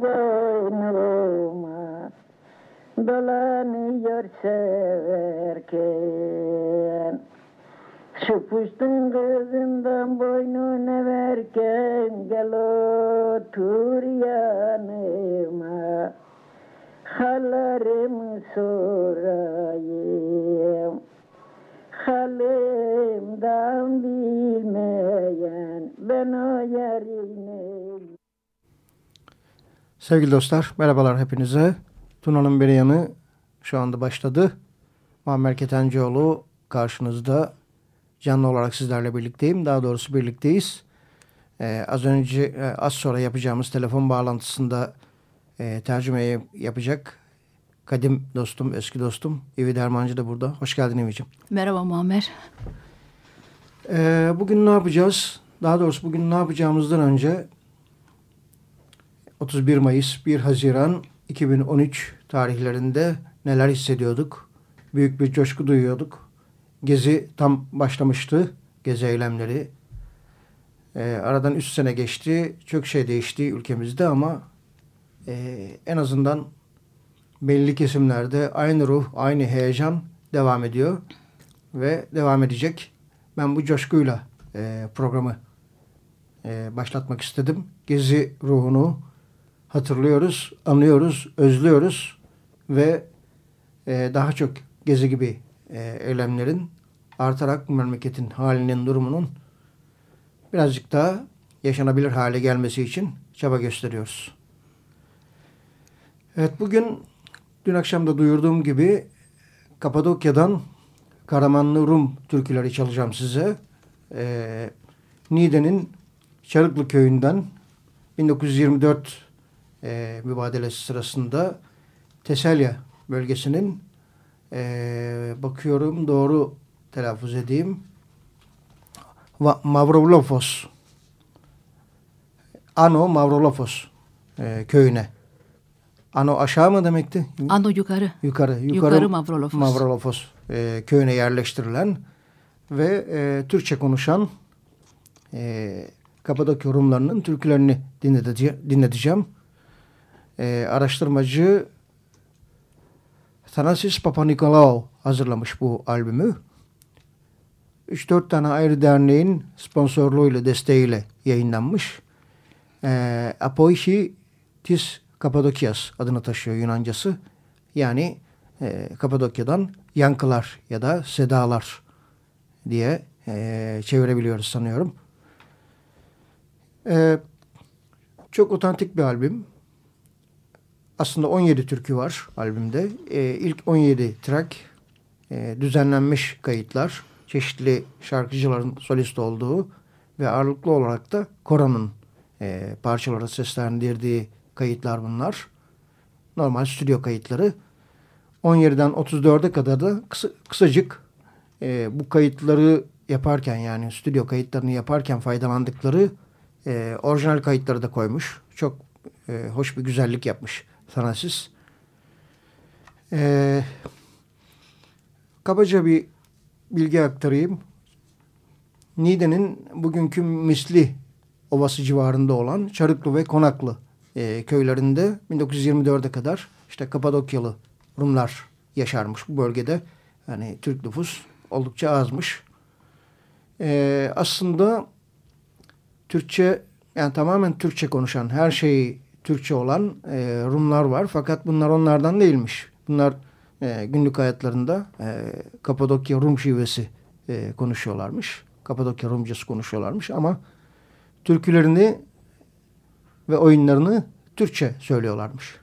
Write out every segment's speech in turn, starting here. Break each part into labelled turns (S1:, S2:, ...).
S1: boynuma dolanıyor severken. Şu puştun kızından boynuna verken gel otur yanıma. Hallarımı sorayım. Halimden bilmeyen ben o yarine
S2: Sevgili dostlar, merhabalar hepinize. Tuna'nın bir yanı şu anda başladı. Muammer Ketencoğlu karşınızda canlı olarak sizlerle birlikteyim. Daha doğrusu birlikteyiz. Ee, az önce, e, az sonra yapacağımız telefon bağlantısında e, tercümeyi yapacak kadim dostum, eski dostum İvi Dermancı da burada. Hoş geldin İvi'ciğim.
S3: Merhaba Muammer.
S2: Ee, bugün ne yapacağız? Daha doğrusu bugün ne yapacağımızdan önce 31 Mayıs, 1 Haziran 2013 tarihlerinde neler hissediyorduk? Büyük bir coşku duyuyorduk. Gezi tam başlamıştı. Gezi eylemleri. E, aradan 3 sene geçti. Çok şey değişti ülkemizde ama e, en azından belli kesimlerde aynı ruh, aynı heyecan devam ediyor. Ve devam edecek. Ben bu coşkuyla e, programı e, başlatmak istedim. Gezi ruhunu, hatırlıyoruz, anlıyoruz, özlüyoruz ve e, daha çok gezi gibi e, eylemlerin artarak memleketin halinin, durumunun birazcık daha yaşanabilir hale gelmesi için çaba gösteriyoruz. Evet bugün dün akşam da duyurduğum gibi Kapadokya'dan Karamanlı Rum türküleri çalacağım size. Ee, Niğde'nin Çarıklı köyünden 1924 e, mübadelesi sırasında Teselya bölgesinin e, bakıyorum doğru telaffuz edeyim Mavrovlofos Ano Mavrovlofos e, köyüne. Ano aşağı mı demekti?
S3: Ano yukarı.
S2: Yukarı. Yukarı,
S3: yukarı Mavrolofos.
S2: Mavrolofos e, köyüne yerleştirilen ve e, Türkçe konuşan e, Kapadokya Rumlarının türkülerini dinleteceğim e, araştırmacı Thanasis Papanikolaou hazırlamış bu albümü. 3-4 tane ayrı derneğin sponsorluğuyla, desteğiyle yayınlanmış. E, Apoishi Tis Kapadokyas adını taşıyor Yunancası. Yani e, Kapadokya'dan yankılar ya da sedalar diye e, çevirebiliyoruz sanıyorum. E, çok otantik bir albüm. Aslında 17 türkü var albümde. E, ilk 17 track e, düzenlenmiş kayıtlar. Çeşitli şarkıcıların solist olduğu ve ağırlıklı olarak da Kora'nın e, parçaları seslendirdiği kayıtlar bunlar. Normal stüdyo kayıtları. 17'den 34'e kadar da kısa, kısacık e, bu kayıtları yaparken yani stüdyo kayıtlarını yaparken faydalandıkları E, orijinal kayıtları da koymuş. Çok e, hoş bir güzellik yapmış Thanasis. E, kabaca bir bilgi aktarayım. Niğde'nin bugünkü Misli Ovası civarında olan Çarıklı ve Konaklı e, köylerinde 1924'e kadar işte Kapadokyalı Rumlar yaşarmış bu bölgede. Yani Türk nüfus oldukça azmış. E, aslında Türkçe yani tamamen Türkçe konuşan her şeyi Türkçe olan e, Rumlar var. Fakat bunlar onlardan değilmiş. Bunlar e, günlük hayatlarında e, Kapadokya Rum şivesi e, konuşuyorlarmış. Kapadokya Rumcası konuşuyorlarmış ama türkülerini ve oyunlarını Türkçe söylüyorlarmış.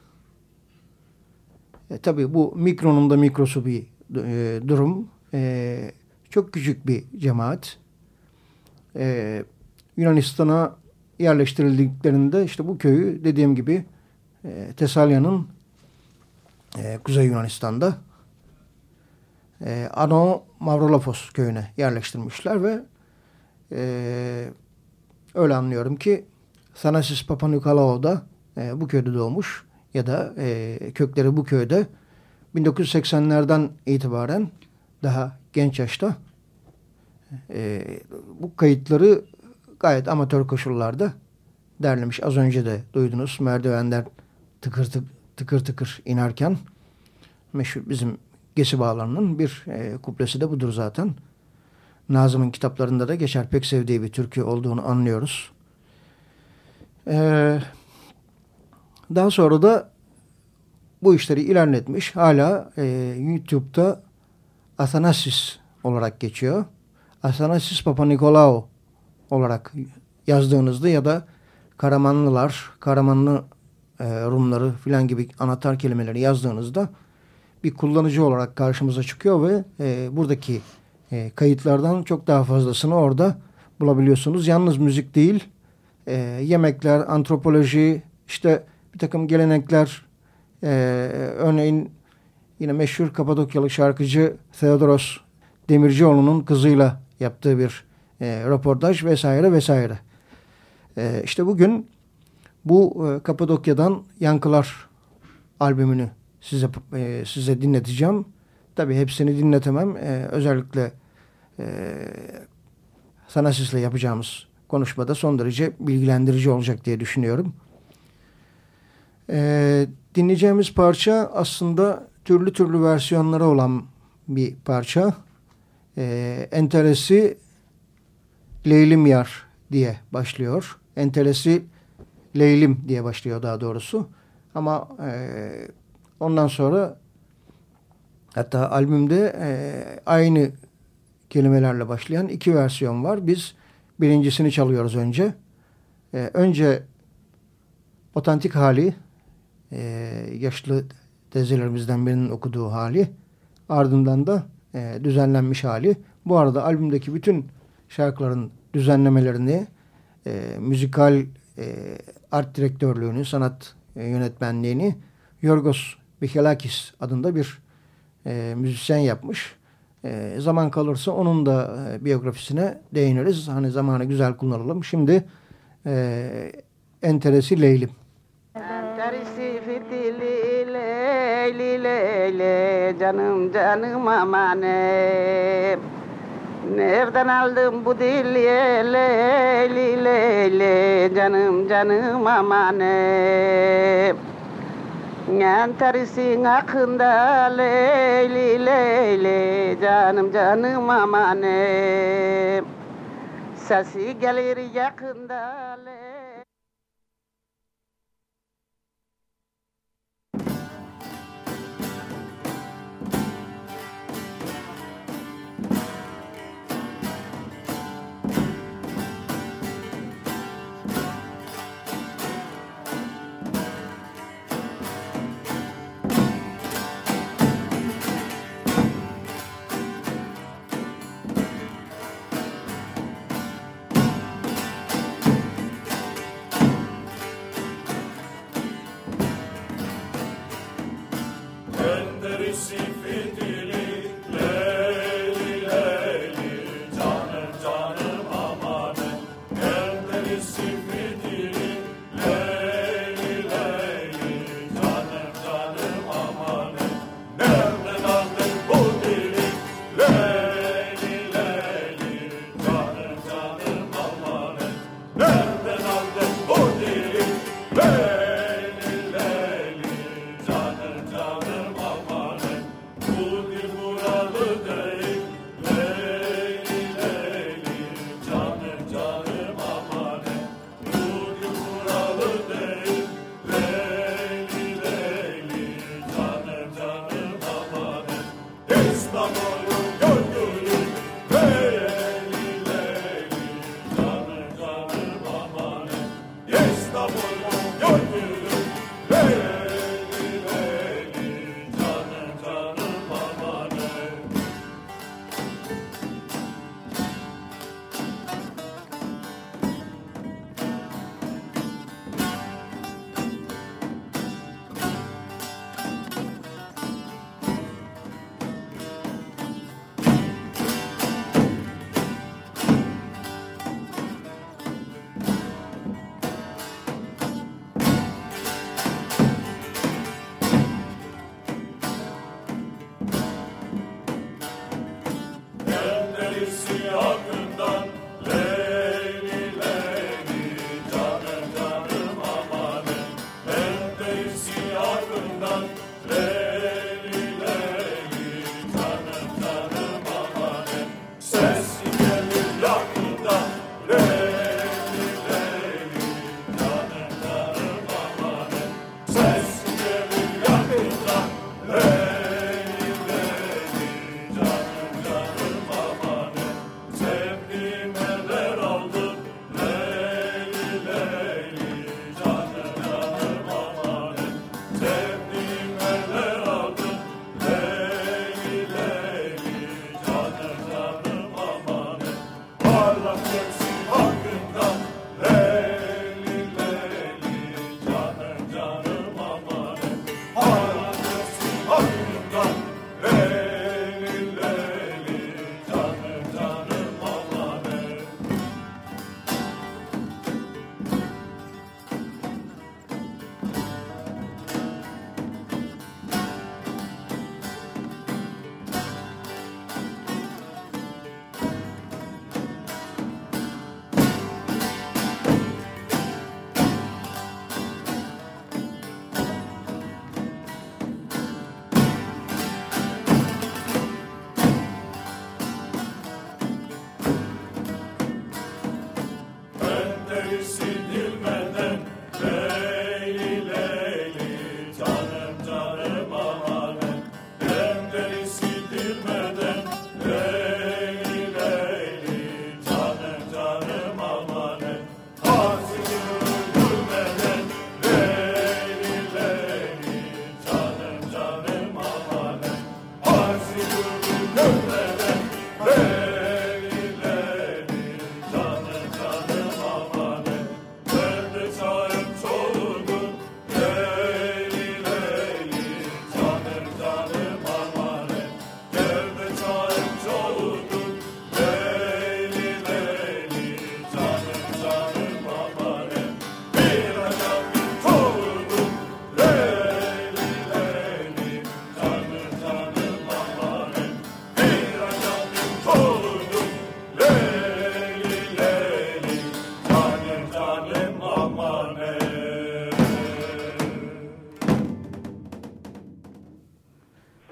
S2: E, tabii bu mikronun da mikrosu bir e, durum. E, çok küçük bir cemaat. E, Yunanistan'a yerleştirildiklerinde işte bu köyü dediğim gibi e, Tesalya'nın e, Kuzey Yunanistan'da e, Ano Mavrolopos köyüne yerleştirmişler ve e, öyle anlıyorum ki Thanasis Papanikolaou da e, bu köyde doğmuş ya da e, kökleri bu köyde 1980'lerden itibaren daha genç yaşta e, bu kayıtları gayet amatör koşullarda derlemiş. Az önce de duydunuz merdivenden tıkır tıkır, tıkır, tıkır inerken meşhur bizim Gesi Bağları'nın bir e, kuplesi de budur zaten. Nazım'ın kitaplarında da geçer pek sevdiği bir türkü olduğunu anlıyoruz. Ee, daha sonra da bu işleri ilerletmiş. Hala e, YouTube'da Athanasis olarak geçiyor. Athanasis Papa Nikolaou olarak yazdığınızda ya da Karamanlılar, Karamanlı e, Rumları filan gibi anahtar kelimeleri yazdığınızda bir kullanıcı olarak karşımıza çıkıyor ve e, buradaki e, kayıtlardan çok daha fazlasını orada bulabiliyorsunuz. Yalnız müzik değil, e, yemekler, antropoloji, işte bir takım gelenekler, e, örneğin yine meşhur Kapadokyalı şarkıcı Theodoros Demircioğlu'nun kızıyla yaptığı bir e, röportaj vesaire vesaire. E, işte bugün bu e, Kapadokya'dan Yankılar albümünü size e, size dinleteceğim. Tabi hepsini dinletemem. E, özellikle e, Sanasis'le yapacağımız konuşmada son derece bilgilendirici olacak diye düşünüyorum. E, dinleyeceğimiz parça aslında türlü türlü versiyonları olan bir parça. E, enteresi Leylim Yar diye başlıyor. Enteresi Leylim diye başlıyor daha doğrusu. Ama e, ondan sonra hatta albümde e, aynı kelimelerle başlayan iki versiyon var. Biz birincisini çalıyoruz önce. E, önce otantik hali e, yaşlı teyzelerimizden birinin okuduğu hali ardından da e, düzenlenmiş hali. Bu arada albümdeki bütün şarkıların düzenlemelerini e, müzikal e, art direktörlüğünü, sanat e, yönetmenliğini Yorgos Bichelakis adında bir e, müzisyen yapmış. E, zaman kalırsa onun da e, biyografisine değiniriz. Hani zamanı güzel kullanalım. Şimdi e, enteresi Leylim.
S4: Enteresi fitili leyli leyle canım canım amane Nereden aldım bu dili leyli leyle canım canım amane Entarisin akında leyli leyle canım canım amane Sesi gelir yakında leyli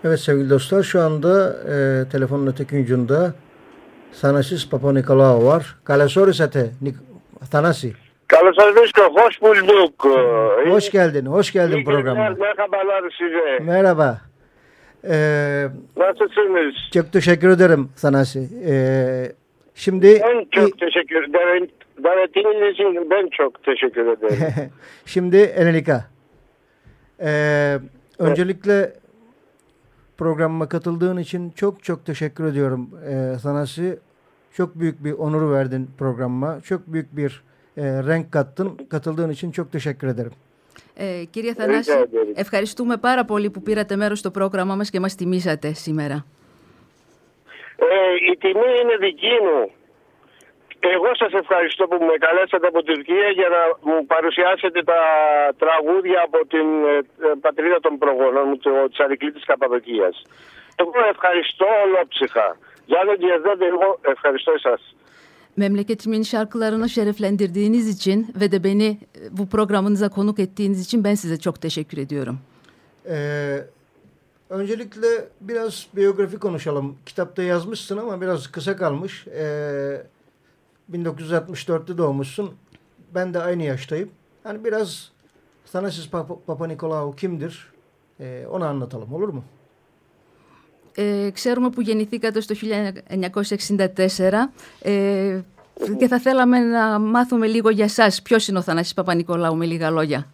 S2: Evet sevgili dostlar şu anda e, telefonun öteki ucunda Thanasis Papanikolaou var. Καλώς ορίσατε Θανάση.
S5: Καλώς σας βρίσκω. Hoş bulduk.
S2: Hoş geldin. Hoş geldin
S5: İyi
S2: programa.
S5: günler, merhabalar size.
S2: Merhaba. Ee,
S5: Nasılsınız?
S2: çok teşekkür ederim Thanasi. Ee, şimdi
S5: Ben çok teşekkür ederim. Davetiniz için ben çok teşekkür ederim.
S2: şimdi Enelika. Ee, öncelikle programıma katıldığın için çok çok teşekkür ediyorum ee, Thanasi. Çok büyük bir onur verdin programıma. Çok büyük bir e, renk kattın. Katıldığın için çok teşekkür ederim.
S3: Ε, κύριε Θανάση,
S5: ederim.
S3: ευχαριστούμε πάρα πολύ που πήρατε μέρος στο πρόγραμμά μας και μας τιμήσατε σήμερα.
S5: Ε, η τιμή είναι δική μου. Εγώ σας ευχαριστώ που με καλέσατε από Τουρκία για να μου παρουσιάσετε τα τραγούδια από την ε, ε, πατρίδα των προγόνων μου, το- της Αρικλήτης Καπαδοκίας. Εγώ ευχαριστώ ολόψυχα. Για δεν διαδέτε, εγώ ευχαριστώ εσάς.
S3: Memleketimin şarkılarını şereflendirdiğiniz için ve de beni e, bu programınıza konuk ettiğiniz için ben size çok teşekkür ediyorum.
S2: Ee, öncelikle biraz biyografi konuşalım. Kitapta yazmışsın ama biraz kısa kalmış. Ee, 1964'te doğmuşsun. Ben de aynı yaştayım. Hani biraz Thanasis Papa, Papa Nikolaou kimdir? Ee, onu anlatalım olur mu?
S3: Ε, ξέρουμε που γεννηθήκατε στο 1964 ε, και θα θέλαμε να μάθουμε λίγο για εσάς. Ποιος είναι ο Θανάσης Παπα-Νικολάου με λίγα λόγια;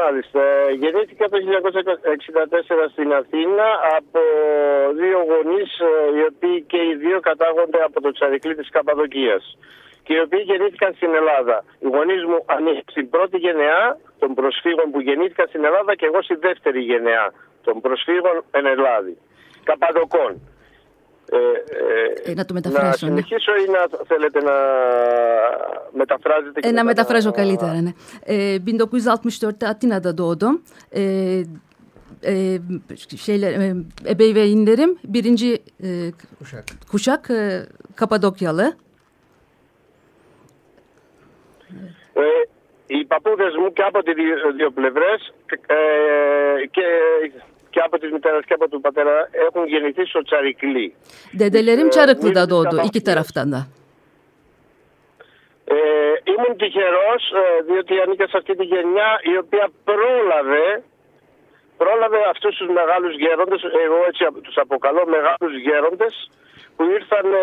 S5: Μάλιστα. Γεννήθηκα το 1964 στην Αθήνα από δύο γονείς ε, οι οποίοι και οι δύο κατάγονται από το Τσαρικλή της Καπαδοκίας και οι οποίοι γεννήθηκαν στην Ελλάδα. Οι γονείς μου ανήκουν στην πρώτη γενεά των προσφύγων που γεννήθηκαν στην Ελλάδα και εγώ στη δεύτερη γενεά των προσφύγων εν Ελλάδη. Καπαδοκών.
S3: Ε, ε, να το μεταφράσω. Να
S5: συνεχίσω ναι. ή να θέλετε να μεταφράζετε.
S3: Ε, να μεταφράζω καλύτερα, ναι. Ε, 1964'te Atina'da doğdum. E, e, şeyler e, ebeveynlerim birinci e, kuşak, kuşak e, Kapadokyalı.
S5: Ε, οι παππούδες μου και από τις δύο, δύο πλευρές ε, και και από της μητέρας και από τον πατέρα έχουν γεννηθεί στο Τσαρικλή.
S3: Dedelerim Çarıklı'da doğdu iki taraftan da.
S5: Ε, ήμουν τυχερός ε, διότι ανήκα σε αυτή τη γενιά η οποία πρόλαβε πρόλαβε αυτούς τους μεγάλους γέροντες, εγώ έτσι τους αποκαλώ μεγάλους γέροντες που ήρθαν ε,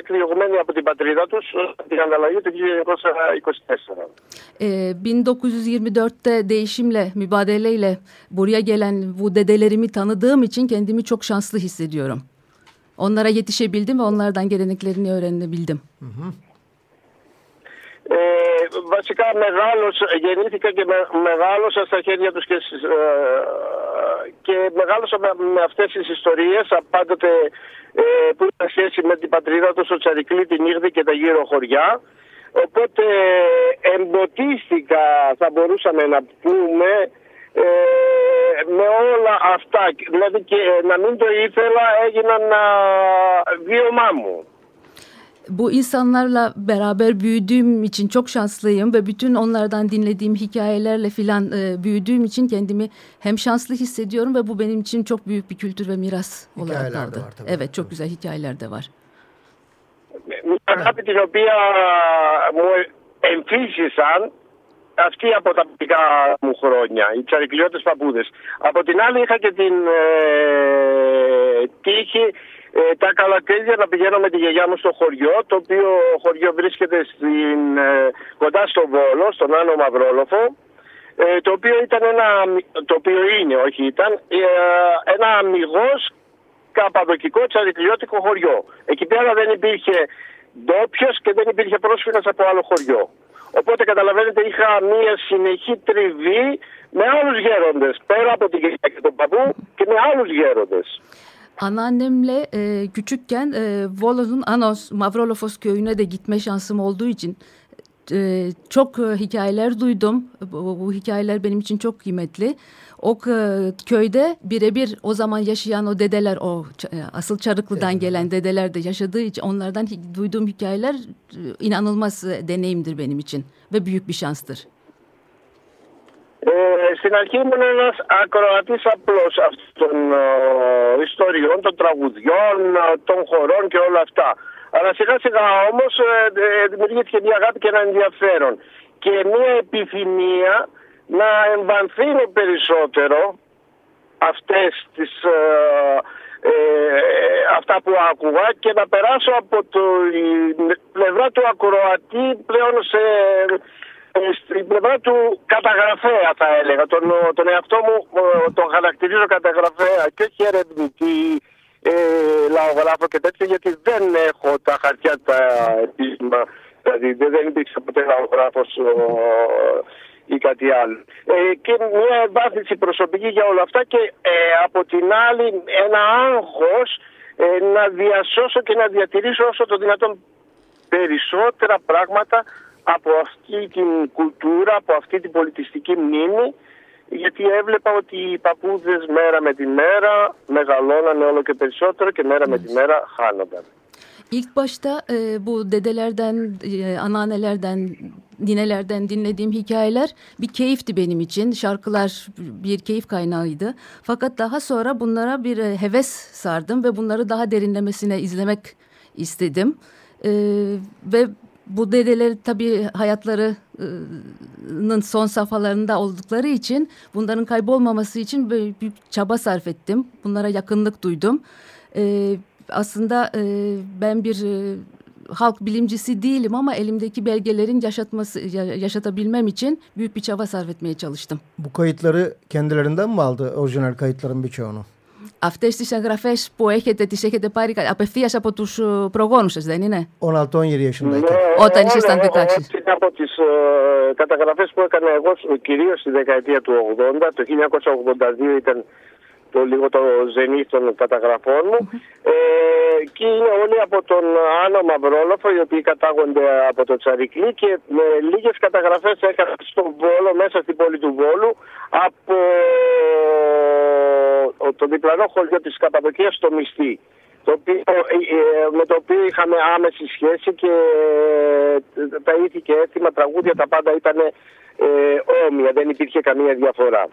S5: εκδιωγμένοι από την πατρίδα τους την ανταλλαγή του 1924.
S3: E, 1924'te değişimle, mübadeleyle buraya gelen bu dedelerimi tanıdığım için kendimi çok şanslı hissediyorum. Onlara yetişebildim ve onlardan geleneklerini öğrenebildim. Hı hı.
S5: Ε, βασικά μεγάλωσα, γεννήθηκα και με, μεγάλωσα στα χέρια τους και, ε, και μεγάλωσα με, με αυτές τις ιστορίες πάντοτε ε, που είχαν σχέση με την πατρίδα τους, στο Τσαρικλή, την Ήγδη και τα γύρω χωριά. Οπότε εμποτίστηκα, θα μπορούσαμε να πούμε, ε, με όλα αυτά. Δηλαδή και να μην το ήθελα έγιναν βίωμά μου.
S3: bu insanlarla beraber büyüdüğüm için çok şanslıyım ve bütün onlardan dinlediğim hikayelerle filan e, büyüdüğüm için kendimi hem şanslı hissediyorum ve bu benim için çok büyük bir kültür ve miras
S2: Hikayeler
S3: olarak kaldı.
S2: Var,
S3: evet çok güzel hikayeler de var.
S5: Μια αγάπη την οποία μου εμφύσισαν αυτοί από τα παιδικά μου χρόνια, οι τσαρικλειώτες παππούδες. Από την άλλη είχα και την ε, τύχη ε, τα καλοκαίρια να πηγαίνω με τη γιαγιά μου στο χωριό, το οποίο χωριό βρίσκεται στην, ε, κοντά στο Βόλο, στον Άνω Μαυρόλοφο, ε, το οποίο ήταν ένα, το οποίο είναι, όχι ήταν, ε, ένα αμυγός καπαδοκικό τσαρικλιώτικο χωριό. Εκεί πέρα δεν υπήρχε ντόπιος και δεν υπήρχε πρόσφυγας από άλλο χωριό. Οπότε καταλαβαίνετε είχα μία συνεχή τριβή με άλλους γέροντες, πέρα από την γιαγιά και τον παππού και με άλλους γέροντες.
S3: Anneannemle e, küçükken e, Volo'nun Anos, Mavrolofos köyüne de gitme şansım olduğu için e, çok e, hikayeler duydum. Bu, bu hikayeler benim için çok kıymetli. O e, köyde birebir o zaman yaşayan o dedeler, o e, asıl Çarıklı'dan evet. gelen dedeler de yaşadığı için onlardan duyduğum hikayeler e, inanılmaz e, deneyimdir benim için ve büyük bir şanstır.
S5: Ε, στην αρχή ήμουν ένας ακροατής απλός αυτών των ε, ιστοριών, των τραγουδιών, ε, των χωρών και όλα αυτά. Αλλά σιγά σιγά όμως ε, δημιουργήθηκε μια αγάπη και ένα ενδιαφέρον και μια επιθυμία να εμβανθύνω περισσότερο αυτές τις, αυτά που άκουγα και να περάσω από το, πλευρά του ακροατή πλέον σε στην πλευρά του καταγραφέα θα έλεγα. Τον, τον εαυτό μου τον χαρακτηρίζω καταγραφέα και όχι ερευνητή, ε, λαογράφο και τέτοια γιατί δεν έχω τα χαρτιά τα επίσημα. Δηλαδή δεν υπήρξε ποτέ λαογράφος ή κάτι άλλο. Ε, και μια ευάθυνση προσωπική για όλα αυτά και ε, από την άλλη ένα άγχος ε, να διασώσω και να διατηρήσω όσο το δυνατόν περισσότερα πράγματα από αυτή την κουλτούρα, από αυτή την πολιτιστική μνήμη γιατί έβλεπα ότι οι παππούδες μέρα με τη μέρα μεγαλώνανε όλο και περισσότερο και μέρα με τη μέρα χάνονταν.
S3: İlk başta e, bu dedelerden, e, anneannelerden, ninelerden dinlediğim hikayeler bir keyifti benim için. Şarkılar bir keyif kaynağıydı. Fakat daha sonra bunlara bir e, heves sardım ve bunları daha derinlemesine izlemek istedim. E, ve bu dedeler tabii hayatlarının son safhalarında oldukları için bunların kaybolmaması için böyle büyük çaba sarf ettim. Bunlara yakınlık duydum. E, aslında e, ben bir e, halk bilimcisi değilim ama elimdeki belgelerin yaşatması yaşatabilmem için büyük bir çaba sarf etmeye çalıştım.
S2: Bu kayıtları kendilerinden mi aldı orijinal kayıtların birçoğunu?
S3: Αυτές τις εγγραφές που έχετε, τις έχετε πάρει απευθείας από τους ε, προγόνους σας, δεν είναι;
S2: 16-17 yaşındayken.
S3: Όταν ήσασταν 16.
S5: Έτσι από τις ε, καταγραφές που έκανα εγώ κυρίως στη δεκαετία του 80, το 1982 ήταν το λίγο το ζενή των καταγραφών μου. Ε, και είναι όλοι από τον Άνω Μαυρόλοφο, οι οποίοι κατάγονται από το Τσαρικλή και με λίγες καταγραφές έκανα στον Βόλο, μέσα στην πόλη του Βόλου, από το διπλανό χωριό της Καπαδοκίας στο Μιστή. Το οποίο, ε, με το οποίο είχαμε άμεση σχέση και τα ήθη και έθιμα τραγούδια τα πάντα ήταν ε, όμοια, δεν υπήρχε καμία διαφορά.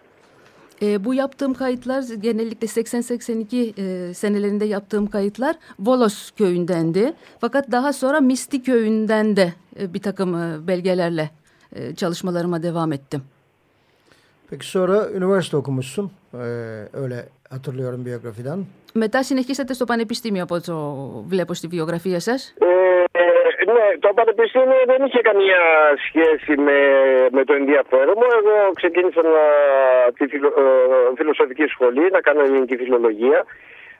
S3: E, bu yaptığım kayıtlar genellikle 80-82 e, senelerinde yaptığım kayıtlar Volos köyündendi. Fakat daha sonra Misti köyünden de e, bir takım e, belgelerle e, çalışmalarıma devam ettim.
S2: Peki sonra üniversite okumuşsun. Ee, öyle hatırlıyorum biyografiden.
S3: Μετά συνεχίσατε στο πανεπιστήμιο από το βλέπω στη βιογραφία σας.
S5: Ε, ναι, το πανεπιστήμιο δεν είχε καμία σχέση με, με το ενδιαφέρον μου. Εγώ ξεκίνησα να, τη φιλο, ε, φιλοσοφική σχολή, να κάνω ελληνική φιλολογία.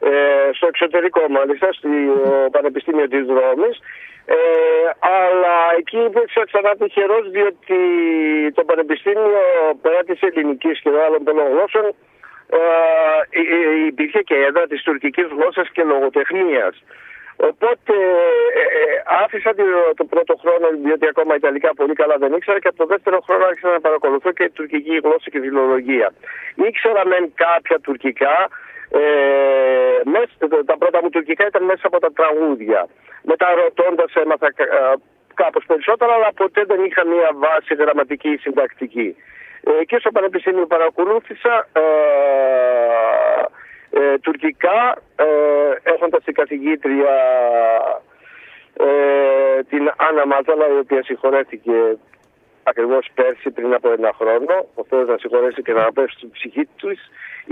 S5: Ε, στο εξωτερικό μάλιστα, στο Πανεπιστήμιο της Ρώμης. Ε, αλλά εκεί υπήρξα ξανά τυχερός διότι το Πανεπιστήμιο πέρα της ελληνικής και άλλων πολλών γλώσσων ε, υπήρχε και έδρα της τουρκικής γλώσσας και λογοτεχνίας. Οπότε ε, άφησα το, το, πρώτο χρόνο, διότι ακόμα Ιταλικά πολύ καλά δεν ήξερα, και από το δεύτερο χρόνο άρχισα να παρακολουθώ και τουρκική γλώσσα και φιλολογία. Ήξερα μεν κάποια τουρκικά, ε, μέσα, τα πρώτα μου τουρκικά ήταν μέσα από τα τραγούδια. Μετά ρωτώντας έμαθα ε, κάπως περισσότερα, αλλά ποτέ δεν είχα μια βάση γραμματική ή συντακτική. Ε, και στο Πανεπιστήμιο παρακολούθησα ε, ε, τουρκικά, ε, έχοντας την καθηγήτρια ε, την Άννα Μάζαλα, η οποία συγχωρέθηκε ακριβώς πέρσι πριν από ένα χρόνο. Ο Θεός να συγχωρέσει και να πέσει στην ψυχή του.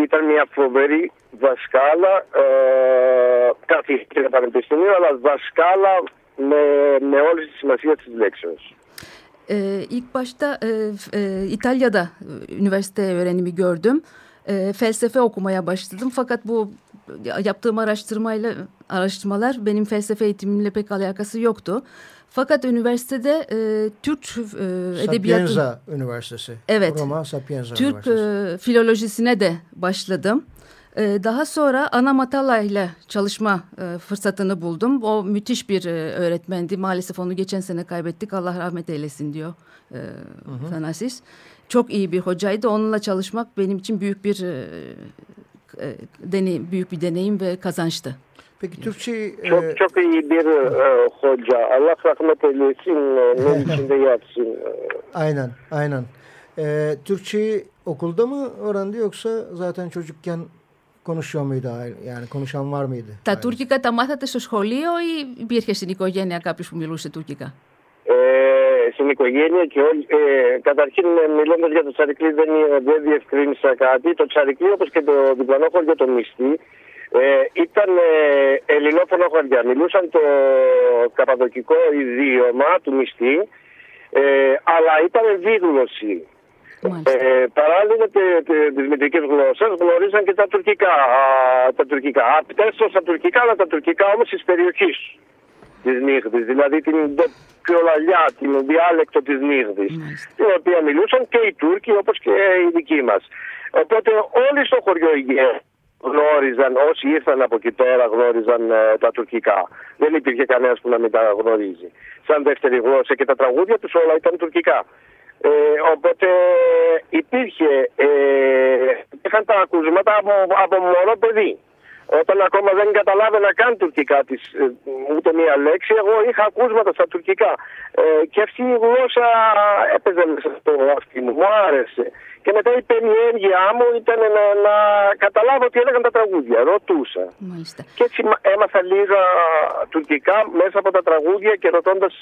S5: Ήταν μια φοβερή δασκάλα, ε, καθηγήτρια πανεπιστημίου, αλλά δασκάλα με, με όλες τις σημασίες της λέξεως.
S3: Ee, ilk başta e, e, İtalya'da e, üniversite öğrenimi gördüm. E, felsefe okumaya başladım. Fakat bu yaptığım araştırmayla araştırmalar benim felsefe eğitimimle pek alakası yoktu. Fakat üniversitede e, Türk e, edebiyatı...
S2: Sapienza Üniversitesi.
S3: Evet.
S2: Roma Sapienza
S3: Türk
S2: Üniversitesi.
S3: e, filolojisine de başladım. E, daha sonra Ana Matala ile çalışma e, fırsatını buldum. O müthiş bir e, öğretmendi. Maalesef onu geçen sene kaybettik. Allah rahmet eylesin diyor e, Thanasis. Çok iyi bir hocaydı. Onunla çalışmak benim için büyük bir e, e, deneyim, büyük bir deneyim ve kazançtı.
S2: Peki Türkçe
S5: Çok çok iyi bir e, hoca. Allah rahmet eylesin. E, ne içinde yatsın. E,
S2: aynen aynen. E, Türkçeyi okulda mı öğrendi yoksa zaten çocukken konuşuyor muydu aile? Yani konuşan var mıydı?
S3: Τα
S2: ailesi?
S3: τουρκικά τα μάθατε στο σχολείο ή υπήρχε στην οικογένεια κάποιος που μιλούσε τουρκικά;
S5: Ε, στην οικογένεια και όλοι. Ε, καταρχήν, μιλώντας για το Τσαρικλή, δεν, δεν διευκρίνησα κάτι. Το Τσαρικλή, όπως και το διπλανό χωριό το Μιστή, ε, ήταν ε, ελληνόφωνα χωριά. Μιλούσαν το καπαδοκικό ιδίωμα του Μιστή, ε, αλλά ήταν δίγλωση.
S3: Μάλιστα.
S5: Ε, παράλληλα τις μητρικές γλώσσες γνωρίζαν και τα τουρκικά. Α, τα τουρκικά. Απτέσσω στα τουρκικά, αλλά τα τουρκικά όμως της περιοχής της Νύχδης. Δηλαδή την ντοπιολαλιά, την διάλεκτο της Νύχδης.
S3: Μάλιστα.
S5: Την οποία μιλούσαν και οι Τούρκοι όπως και οι δικοί μας. Οπότε όλοι στο χωριό Υγεία γνώριζαν, όσοι ήρθαν από εκεί πέρα γνώριζαν ε, τα τουρκικά. Δεν υπήρχε κανένας που να μην τα γνωρίζει. Σαν δεύτερη γλώσσα και τα τραγούδια τους όλα ήταν τουρκικά. Ε, οπότε υπήρχε, ε, είχαν τα ακούσματα από, από μωρό παιδί. Όταν ακόμα δεν καταλάβαινα καν τουρκικά της ε, ούτε μία λέξη, εγώ είχα ακούσματα στα τουρκικά. Ε, και αυτή η γλώσσα έπαιζε μέσα στο αυτή μου, μου άρεσε. Και μετά η περιέργειά μου ήταν να, να καταλάβω τι έλεγαν τα τραγούδια. Ρωτούσα.
S3: Μάλιστα.
S5: Και έτσι μα- έμαθα λίγα τουρκικά μέσα από τα τραγούδια και ρωτώντας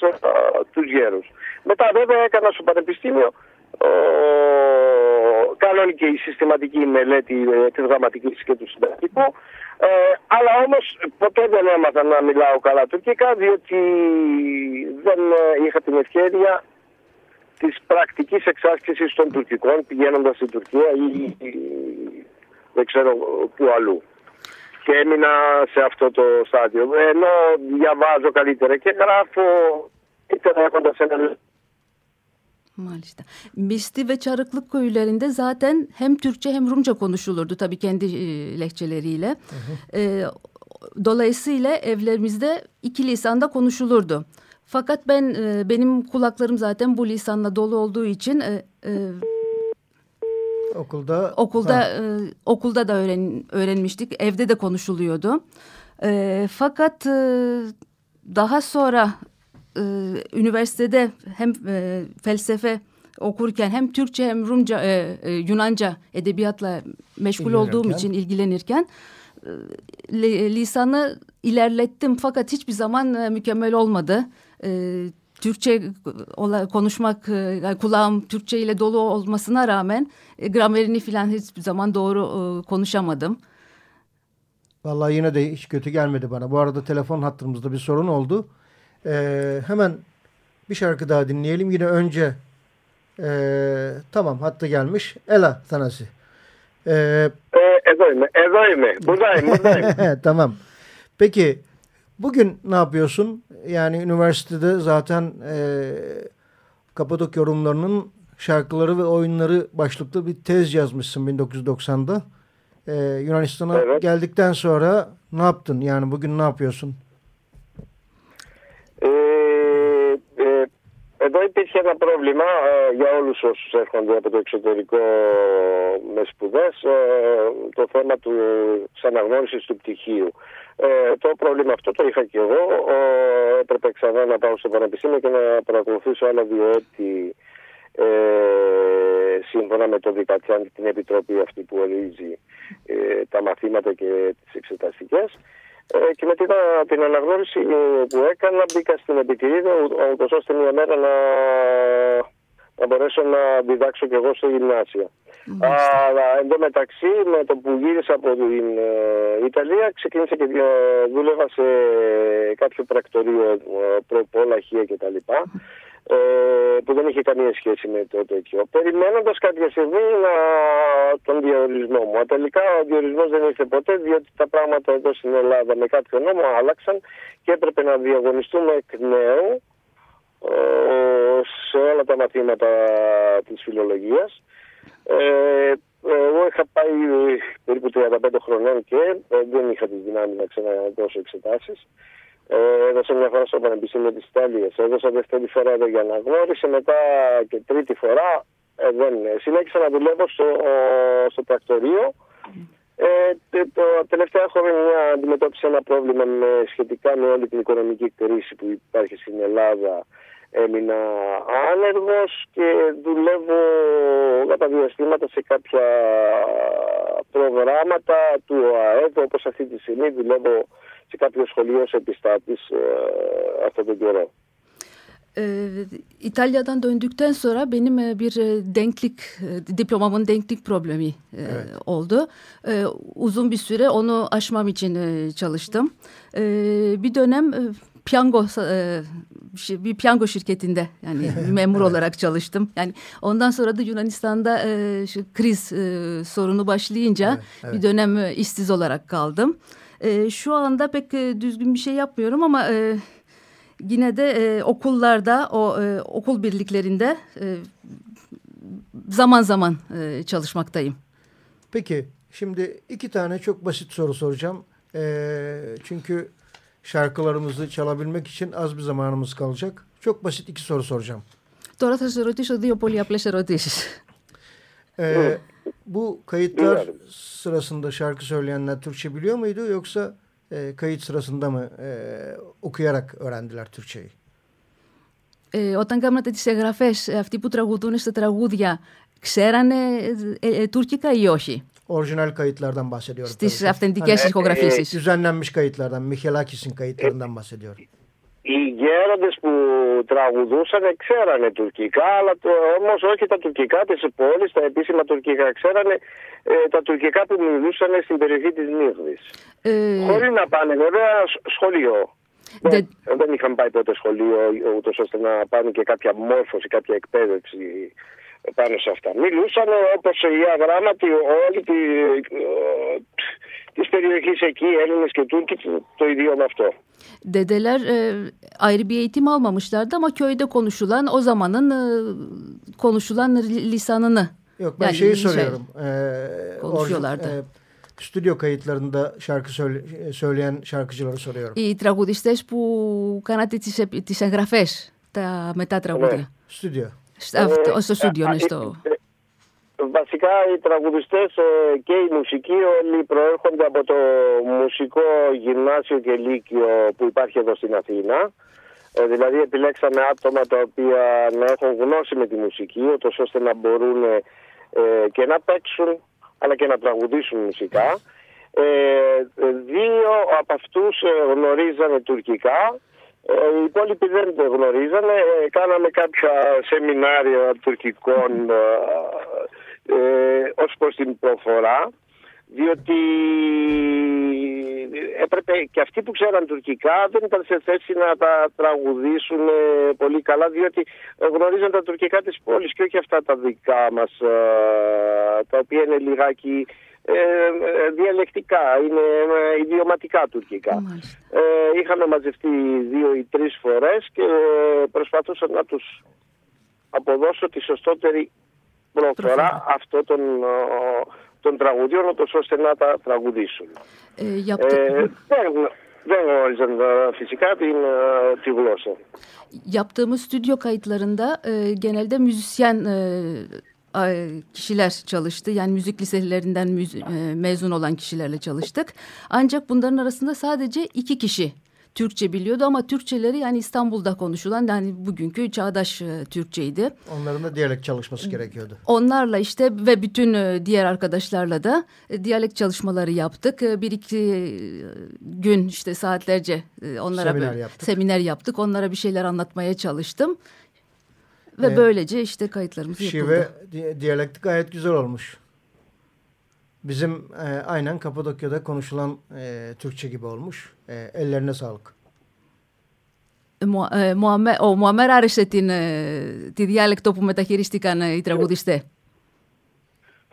S5: τους γέρους. Μετά βέβαια έκανα στο πανεπιστήμιο ο, κανονική η συστηματική μελέτη ε, της γραμματικής και του συντακτικού. Ε, αλλά όμως ποτέ δεν έμαθα να μιλάω καλά τουρκικά διότι δεν ε, είχα την ευκαιρία της πρακτικής εξάσκησης των τουρκικών πηγαίνοντας στην Τουρκία ή, ή δεν ξέρω πού αλλού. Και έμεινα σε αυτό το στάδιο. Ενώ διαβάζω καλύτερα και γράφω είτε έχοντας ένα
S3: Maalesef. Misti ve Çarıklık köylerinde zaten hem Türkçe hem Rumca konuşulurdu tabii kendi e, lehçeleriyle. E, dolayısıyla evlerimizde iki lisanda konuşulurdu. Fakat ben e, benim kulaklarım zaten bu lisanla dolu olduğu için e, e,
S2: Okulda
S3: okulda
S2: Ha,
S3: e, okulda da öğren, öğrenmiştik. Evde de konuşuluyordu. E, fakat e, daha sonra e, üniversitede hem e, felsefe okurken hem Türkçe hem Rumca, e, e, Yunanca edebiyatla meşgul olduğum için ilgilenirken e, li- lisanı ilerlettim fakat hiçbir zaman e, mükemmel olmadı. E, Türkçe konuşmak, e, yani kulağım Türkçe ile dolu olmasına rağmen e, gramerini falan hiçbir zaman doğru e, konuşamadım.
S2: Vallahi yine de hiç kötü gelmedi bana. Bu arada telefon hattımızda bir sorun oldu. Ee, hemen bir şarkı daha dinleyelim. Yine önce ee, tamam hattı gelmiş. Ela Tanasi. Ee,
S5: e, ezay mı? Ezay mı? Buradayım, buradayım.
S2: tamam. Peki bugün ne yapıyorsun? Yani üniversitede zaten e, Kapadok yorumlarının şarkıları ve oyunları başlıklı bir tez yazmışsın 1990'da. Ee, Yunanistan'a
S5: evet.
S2: geldikten sonra ne yaptın? Yani bugün ne yapıyorsun?
S5: Ε, ε, εδώ υπήρχε ένα πρόβλημα ε, για όλους όσους έρχονται από το εξωτερικό με σπουδές, ε, το θέμα του, της αναγνώρισης του πτυχίου. Ε, το πρόβλημα αυτό το είχα και εγώ. Ε, έπρεπε ξανά να πάω στο Πανεπιστήμιο και να παρακολουθήσω άλλα δύο έτη ε, σύμφωνα με το Δικατιάν και την επιτροπή αυτή που ορίζει ε, τα μαθήματα και τις εξεταστικές. Ε, και με την, την αναγνώριση που έκανα μπήκα στην επιτηρία ούτως ώστε μια μέρα να, να μπορέσω να διδάξω και εγώ στο γυμνάσιο. Αλλά εντωμεταξύ με το που γύρισα από την ε, Ιταλία ξεκίνησα και ε, δούλευα σε κάποιο πρακτορείο ε, προπόλα, χεία κτλ. Ε, που δεν είχε καμία σχέση με το τέτοιο. Περιμένοντας κάποια στιγμή να, τον διορισμό μου. Αλλά τελικά ο διορισμός δεν ήρθε ποτέ, διότι τα πράγματα εδώ στην Ελλάδα με κάποιο νόμο άλλαξαν και έπρεπε να διαγωνιστούμε εκ νέου ε, σε όλα τα μαθήματα της φιλολογίας. Ε, εγώ είχα πάει περίπου 35 χρονών και ε, δεν είχα τις δυνάμεις να ξαναδώσω εξετάσεις. Ε, έδωσα μια φορά στο Πανεπιστήμιο της Ιταλίας. Έδωσα δεύτερη φορά εδώ για αναγνώριση, μετά και τρίτη φορά ε, δεν. Συνέχισα να δουλεύω στο, στο πρακτορείο. Ε, τε- το τελευταία χρόνια αντιμετώπισα ένα πρόβλημα με, σχετικά με όλη την οικονομική κρίση που υπάρχει στην Ελλάδα. Έμεινα άνεργος και δουλεύω κατά διαστήματα σε κάποια προγράμματα του ΟΑΕΔ, όπως αυτή τη στιγμή δουλεύω σε κάποιο σχολείο ως επιστάτης ε, αυτόν τον καιρό.
S3: Ee, İtalya'dan döndükten sonra benim e, bir e, denklik, e, diplomamın denklik problemi e, oldu. E, uzun bir süre onu aşmam için e, çalıştım. E, bir dönem e, piyango e, bir piyango şirketinde yani memur olarak çalıştım. Yani ondan sonra da Yunanistan'da e, şu kriz e, sorunu başlayınca bir dönem işsiz olarak kaldım. E, şu anda pek e, düzgün bir şey yapmıyorum ama e, yine de e, okullarda o e, okul birliklerinde e, zaman zaman e, çalışmaktayım.
S2: Peki şimdi iki tane çok basit soru soracağım. Ee, çünkü şarkılarımızı çalabilmek için az bir zamanımız kalacak. Çok basit iki soru soracağım.
S3: Τώρα θα σας ρωτήσω δύο πολύ απλές ερωτήσεις.
S2: Ee, Bu kayıtlar
S5: Bilmiyorum.
S2: sırasında şarkı söyleyenler Türkçe biliyor muydu yoksa e, kayıt sırasında mı e, okuyarak öğrendiler Türkçeyi?
S3: Ε, όταν κάνατε τις εγγραφές, ε, αυτοί που τραγουδούν στα τραγούδια, ξέρανε ε, ε, τουρκικά ή όχι
S2: Orijinal kayıtlardan bahsediyorum.
S3: στις
S2: tabii ki.
S3: αυθεντικές
S2: Hani,
S3: ηχογραφήσεις.
S2: düzenlenmiş kayıtlardan, Michelakis'in kayıtlarından bahsediyorum.
S5: Οι γέροντες που τραγουδούσαν ξέρανε τουρκικά, αλλά το, όμως όχι τα τουρκικά της πόλης, τα επίσημα τουρκικά. Ξέρανε ε, τα τουρκικά που μιλούσαν στην περιοχή της Νίγδης.
S3: Ε,
S5: Χωρίς να πάνε βέβαια σ- σχολείο.
S3: Δεν-
S5: Δεν, δεν είχαν πάει ποτέ σχολείο ούτως ώστε να πάνε και κάποια μόρφωση, κάποια εκπαίδευση πάνω σε αυτά. Μιλούσαν όπως οι αγράμματοι όλη τη, ε, της περιοχής εκεί, Έλληνες και Τούρκοι, το ιδιoma αυτό.
S3: dedeler e, ayrı bir eğitim almamışlardı ama köyde konuşulan o zamanın e, konuşulan li- lisanını
S2: Yok ben
S3: Yani
S2: şeyi
S3: şey,
S2: soruyorum. Ee,
S3: konuşuyorlardı.
S2: orijin- e, stüdyo kayıtlarında şarkı söyle- söyleyen şarkıcıları soruyorum.
S3: οι τραγουδιστές που κάνατε τις, επι- τις εγγραφές τα μετά τραγούδια.
S2: Stüdyo.
S3: Στα- αυτό-
S5: Ε,
S3: στο στούντιο,
S5: α,
S3: ναι,
S5: ε,
S3: στο...
S5: ε, Βασικά οι τραγουδιστές ε, και οι μουσικοί όλοι προέρχονται από το μουσικό γυμνάσιο και λύκειο που υπάρχει εδώ στην Αθήνα. Ε, δηλαδή επιλέξαμε άτομα τα οποία να έχουν γνώση με τη μουσική ούτως ώστε να μπορούν ε, και να παίξουν αλλά και να τραγουδήσουν μουσικά. Ε, δύο από αυτούς ε, γνωρίζανε τουρκικά ε, οι υπόλοιποι δεν το γνωρίζανε. Ε, κάναμε κάποια σεμινάρια τουρκικών ε, ε, ως προς την προφορά διότι έπρεπε και αυτοί που ξέραν τουρκικά δεν ήταν σε θέση να τα τραγουδήσουν ε, πολύ καλά διότι ε, γνωρίζαν τα τουρκικά της πόλης και όχι αυτά τα δικά μας ε, τα οποία είναι λιγάκι ε, ε, διαλεκτικά, είναι ε, ιδιωματικά τουρκικά.
S3: Μάλιστα.
S5: Ε, είχαμε μαζευτεί δύο ή τρεις φορές και προσπαθούσα να τους αποδώσω τη σωστότερη προφορά
S3: Προφορά.
S5: αυτών των, ε, των τραγουδιών ούτως ώστε να τα τραγουδήσουν.
S3: Ε, yaptı-
S5: Ε, δεν, δεν γνώριζαν ε, φυσικά την, ε, τη γλώσσα.
S3: Yaptığımız stüdyo kayıtlarında e, genelde müzisyen e, a- kişiler çalıştı. Yani müzik liselerinden müz- e, mezun olan kişilerle çalıştık. Ancak bunların arasında sadece iki kişi Türkçe biliyordu ama Türkçeleri yani İstanbul'da konuşulan yani bugünkü çağdaş e, Türkçeydi.
S2: Onların da diyalekt çalışması gerekiyordu.
S3: Onlarla işte ve bütün e, diğer arkadaşlarla da diyalekt çalışmaları yaptık. Bir iki gün işte saatlerce onlara
S2: Seminer yaptık.
S3: seminer yaptık. Onlara bir şeyler anlatmaya çalıştım. Ve
S2: Evet.
S3: böylece işte kayıtlarımız
S2: Şive
S3: yapıldı.
S2: di- diyalekti gayet güzel olmuş. Bizim e, aynen Kapadokya'da konuşulan e, Türkçe gibi olmuş. E, ellerine sağlık.
S3: Ε, Μου- ε, Μουαμέ- Ο Μουαμέρ άρεσε την, ε, τη διάλεκτο που μεταχειρίστηκαν ε, οι τραγουδιστές.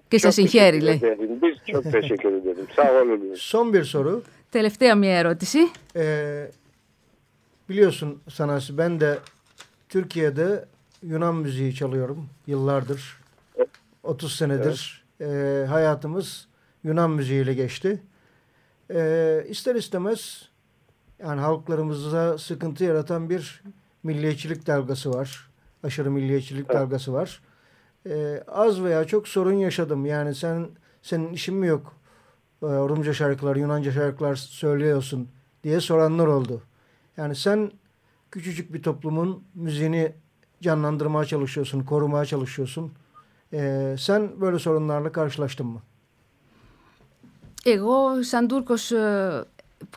S3: Και σε
S5: Çok
S3: συγχαίρει
S5: teşekkür
S3: λέει.
S5: ederim. Biz çok teşekkür ederim. Sağ olun.
S2: Son bir soru.
S3: Τελευταία μια ερώτηση.
S2: E, biliyorsun Sanasi ben de Türkiye'de Yunan müziği çalıyorum yıllardır. 30 senedir e, hayatımız Yunan müziğiyle geçti. E, ister istemez yani halklarımıza sıkıntı yaratan bir milliyetçilik dalgası var. Aşırı milliyetçilik
S5: Evet.
S2: dalgası var. E, az veya çok sorun yaşadım. Yani sen senin işin mi yok? E, Rumca şarkılar, Yunanca şarkılar söylüyorsun diye soranlar oldu. Yani sen küçücük bir toplumun müziğini canlandırmaya çalışıyorsun, korumaya çalışıyorsun. E, sen böyle sorunlarla karşılaştın mı?
S3: Εγώ σαν Τούρκος ε,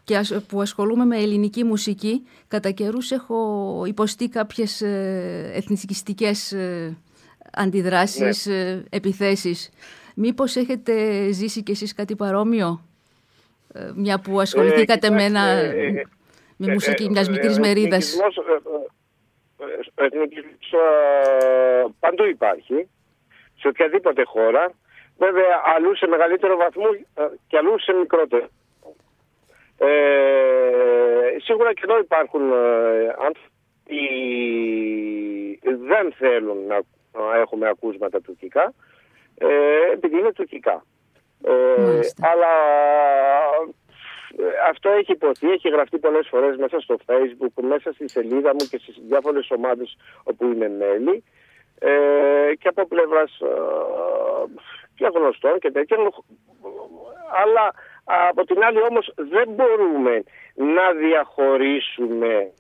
S3: και ασ- που ασχολούμαι με ελληνική μουσική κατά καιρούς έχω υποστεί κάποιες ε, εθνικιστικές ε, αντιδράσεις, ε, επιθέσεις. Μήπως έχετε ζήσει κι εσείς κάτι παρόμοιο, ε, μια που ασχοληθήκατε με, ένα,
S5: κοιτάξτε, ε, ε,
S3: με μουσική
S5: Ε,
S3: μιας
S5: ε,
S3: μικρής
S5: ο
S3: μερίδας.
S5: Εθνικισμός, ε, ε, ε, Ο εθνικισμός ε, παντού υπάρχει, σε οποιαδήποτε χώρα. Βέβαια, αλλού σε μεγαλύτερο βαθμό ε, και αλλού σε μικρότερο. Ε, σίγουρα και εδώ υπάρχουν ε, άνθρωποι που δεν θέλουν να, να έχουμε ακούσματα τουρκικά, ε, επειδή είναι τουρκικά. Ε,
S3: Μάλιστα.
S5: αλλά ε, αυτό έχει υποθεί, έχει γραφτεί πολλές φορές μέσα στο facebook, μέσα στη σελίδα μου και στις διάφορες ομάδες όπου είμαι μέλη ε, και από πλευράς ε, και γνωστών και τέτοιων. Αλλά από την άλλη όμως δεν μπορούμε να διαχωρίσουμε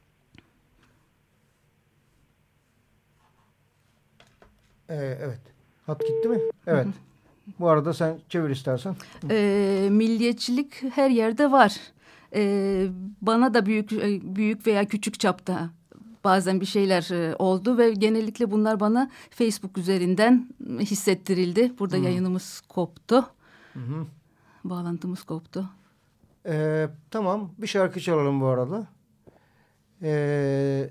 S4: Ee, evet. Hat gitti mi? Evet. Bu arada sen çevir istersen.
S3: E, milliyetçilik her yerde var. E, bana da büyük e, büyük veya küçük çapta bazen bir şeyler e, oldu ve genellikle bunlar bana Facebook üzerinden hissettirildi. Burada yayınımız koptu. Bağlantımız koptu.
S4: Ee, tamam. Bir şarkı çalalım bu arada. Ee,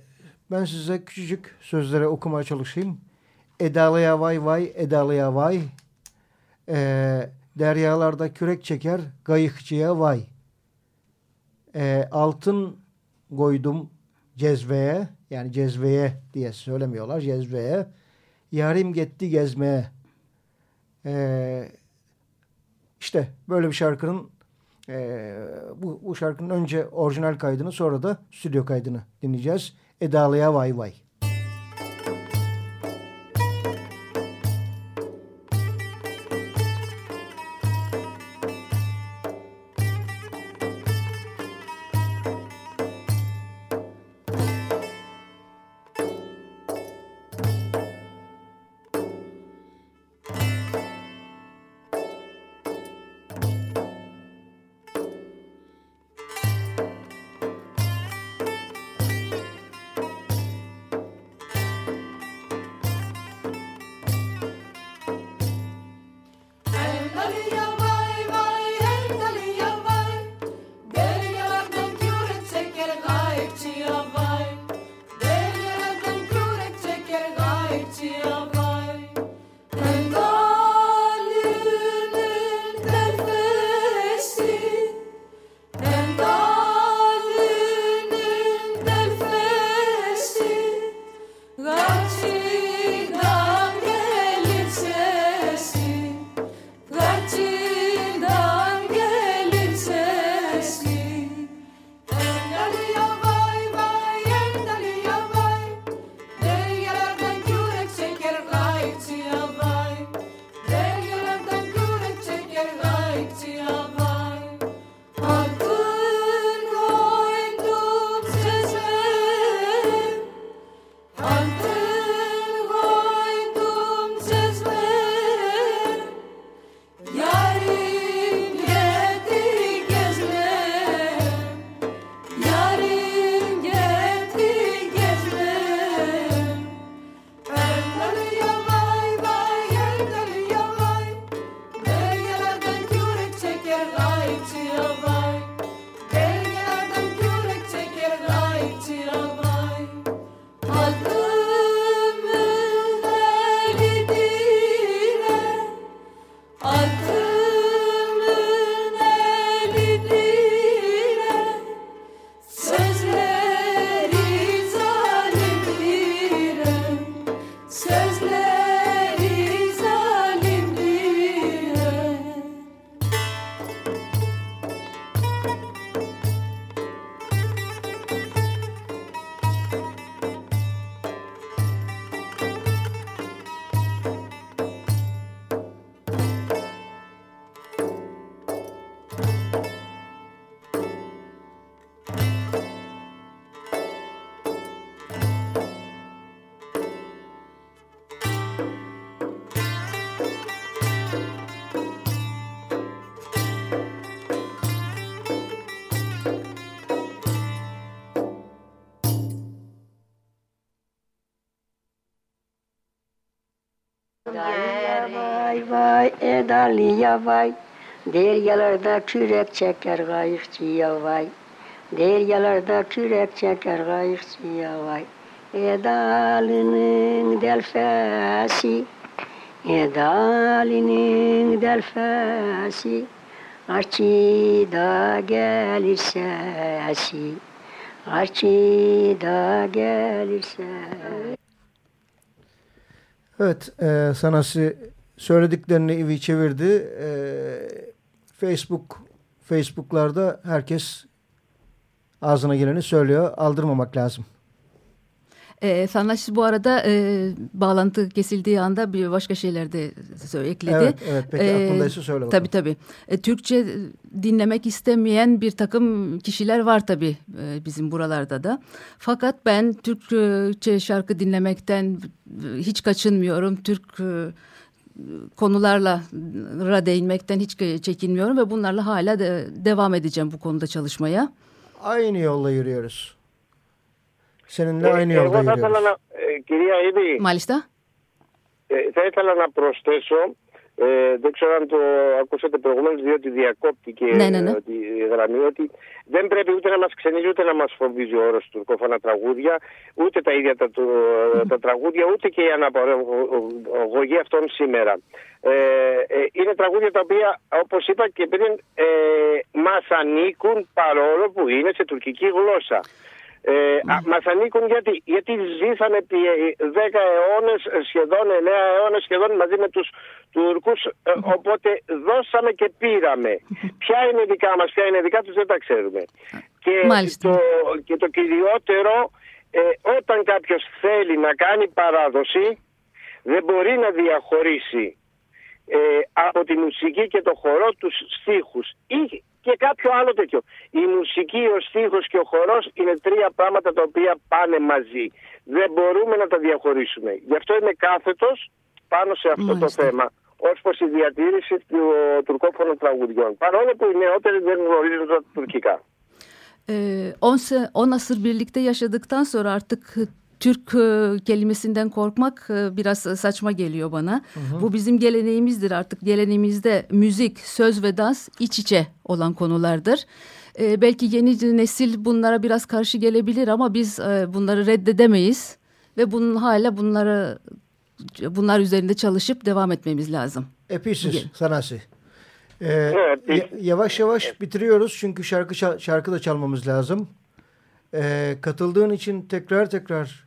S4: ben size küçücük sözlere okumaya çalışayım. Edalıya vay vay, edalıya vay. Ee, deryalarda kürek çeker, gayıkçıya vay. Ee, altın koydum cezveye, yani cezveye diye söylemiyorlar, cezveye. Yarim gitti gezmeye. Ee, işte böyle bir şarkının e, bu, bu şarkının önce orijinal kaydını sonra da stüdyo kaydını dinleyeceğiz. Edalıya vay. Vay
S1: vay edalıya vay Deryalarda kürek çeker kayıkçıya vay Deryalarda kürek çeker kayıkçıya vay Edalının delfesi Edalının delfesi Arçıda gelir sesi Arçıda gelir sesi.
S4: Evet, e, sanatçı söylediklerini Ivi çevirdi. E, Facebook, Facebook'larda herkes ağzına geleni söylüyor. Aldırmamak lazım.
S3: E, Sanlaş bu arada e, bağlantı kesildiği anda bir başka şeyler de ekledi.
S2: Evet, evet. Peki
S3: E,
S2: aklındaysa söyle bakalım.
S3: Tabii tabii. E, Türkçe dinlemek istemeyen bir takım kişiler var tabii e, bizim buralarda da. Fakat ben Türkçe şarkı dinlemekten hiç kaçınmıyorum. Türk e, konularla ra değinmekten hiç çekinmiyorum ve bunlarla hala de, devam edeceğim bu konuda çalışmaya.
S2: Aynı yolla yürüyoruz. Seninle aynı
S5: Εγώ
S2: yolda
S5: θα ήθελα
S2: yürüyoruz.
S5: να, ε, κυρία Ήδη,
S3: Μάλιστα.
S5: ε, θα ήθελα να προσθέσω, ε, δεν ξέρω αν το ακούσατε προηγουμένως διότι διακόπτηκε
S3: Ναι, ναι, ναι.
S5: ε, τη γραμμή, ότι δεν πρέπει ούτε να μας ξενίζει ούτε να μας φοβίζει ο όρος τουρκόφωνα τραγούδια, ούτε τα ίδια τα, του- τα τραγούδια, ούτε και η αναπαραγωγή αυτών σήμερα. Ε, ε, είναι τραγούδια τα οποία, όπως είπα και πριν, ε, μας ανήκουν παρόλο που είναι σε τουρκική γλώσσα. Ε, α, μας ανήκουν γιατί, γιατί ζήσαμε επί ε, 10 αιώνες, ε, σχεδόν 9 αιώνες σχεδόν μαζί με τους Τούρκους, ε, οπότε δώσαμε και πήραμε. Ποια είναι δικά μας, ποια είναι δικά τους δεν τα ξέρουμε. Και
S3: Μάλιστα.
S5: το, και το κυριότερο, ε, όταν κάποιος θέλει να κάνει παράδοση, δεν μπορεί να διαχωρίσει ε, από τη μουσική και το χορό τους στίχους ή και κάποιο άλλο τέτοιο. Η μουσική, ο στίχος και ο χορός είναι τρία πράγματα τα οποία πάνε μαζί. Δεν μπορούμε να τα διαχωρίσουμε. Γι' αυτό είμαι κάθετος πάνω σε αυτό
S3: Μάλιστα.
S5: το θέμα ως προς τη διατήρηση του τουρκόφωνων τραγουδιών. Παρόλο που οι νεότεροι δεν γνωρίζουν τα τουρκικά.
S3: Ee, 10 se- 10 asır birlikte yaşadıktan sonra artık Türk e, kelimesinden korkmak e, biraz saçma geliyor bana. Bu bizim geleneğimizdir artık. Geleneğimizde müzik, söz ve dans iç içe olan konulardır. Ee, belki yeni nesil bunlara biraz karşı gelebilir ama biz e, bunları reddedemeyiz ve bunun hala bunları bunlar üzerinde çalışıp devam etmemiz lazım.
S2: Episiz sanası. Ee,
S5: Evet,
S2: yavaş yavaş bitiriyoruz çünkü şarkı şarkı da çalmamız lazım. Ee, katıldığın için tekrar tekrar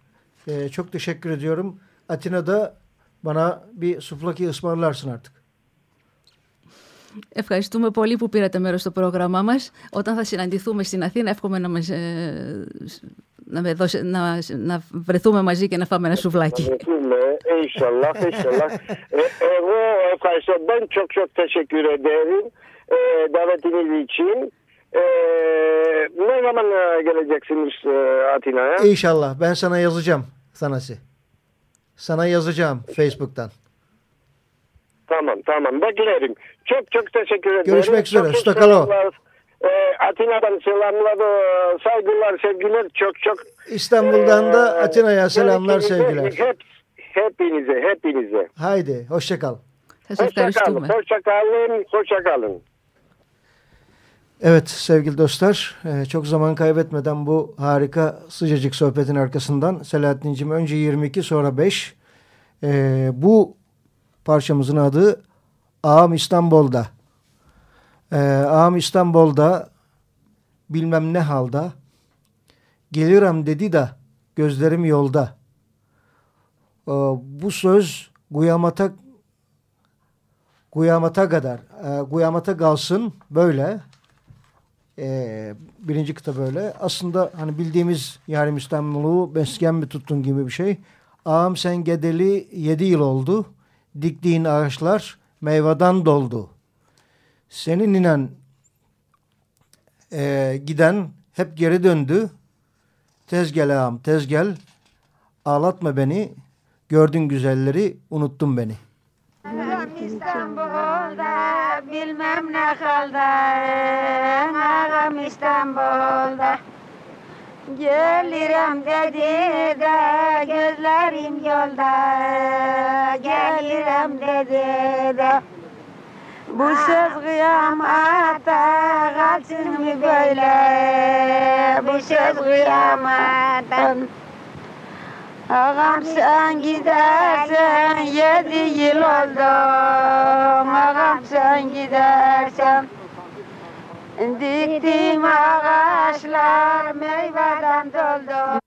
S3: Ευχαριστούμε πολύ που πήρατε μέρος στο πρόγραμμά μας. Όταν θα συναντηθούμε στην Αθήνα, εύχομαι να μας ε, να βρεθούμε μαζί και να φάμε ένα σουβλάκι.
S5: Ευχαριστώ, εύχαριστώ. Εγώ, ευχαριστώ. Ευχαριστώ. Ευχαριστώ. Ευχαριστώ. Ευχαριστώ. Ευχαριστώ.
S2: Ευχαριστώ. Ευχαριστώ. Ευχαριστώ. Ευχαρισ sanası. Sana yazacağım Facebook'tan.
S5: Tamam tamam beklerim. Çok çok teşekkür ederim.
S2: Görüşmek üzere.
S5: Stakalo. Ee, Atina'dan selamlar, saygılar, sevgiler çok çok.
S2: İstanbul'dan da
S5: ee,
S2: Atina'ya selamlar, sevgiler.
S5: Hep, hepinize, hepinize.
S2: Haydi,
S5: hoşçakal. Hoşçakalın, hoşçakalın, hoşçakalın.
S2: Evet sevgili dostlar e, çok zaman kaybetmeden bu harika sıcacık sohbetin arkasından Selahattin'cim önce 22 sonra 5 E, bu parçamızın adı Ağam İstanbul'da. E, Ağam İstanbul'da bilmem ne halda gelirim dedi de gözlerim yolda. Bu söz Guyamat'a Guyamat'a kadar Guyamat'a kalsın böyle ee, birinci kıta böyle. Aslında hani bildiğimiz yarim İstanbul'u mesken mi tuttun gibi bir şey. Ağam sen gedeli yedi yıl oldu. Diktiğin ağaçlar meyveden doldu. Senin inen e, giden hep geri döndü. Tez gel ağam tez gel. Ağlatma beni. Gördün güzelleri unuttun beni.
S6: Bilmem ne halda Ağam İstanbul'da. Gelirim dedi de gözlerim yolda. Gelirim dedi de. Bu söz kıyamata kalsın mı böyle? Bu söz kıyamata Ağam sen gidersen yedi yıl oldu. Ağam sen gidersen. Diktiğim ağaçlar meyveden doldu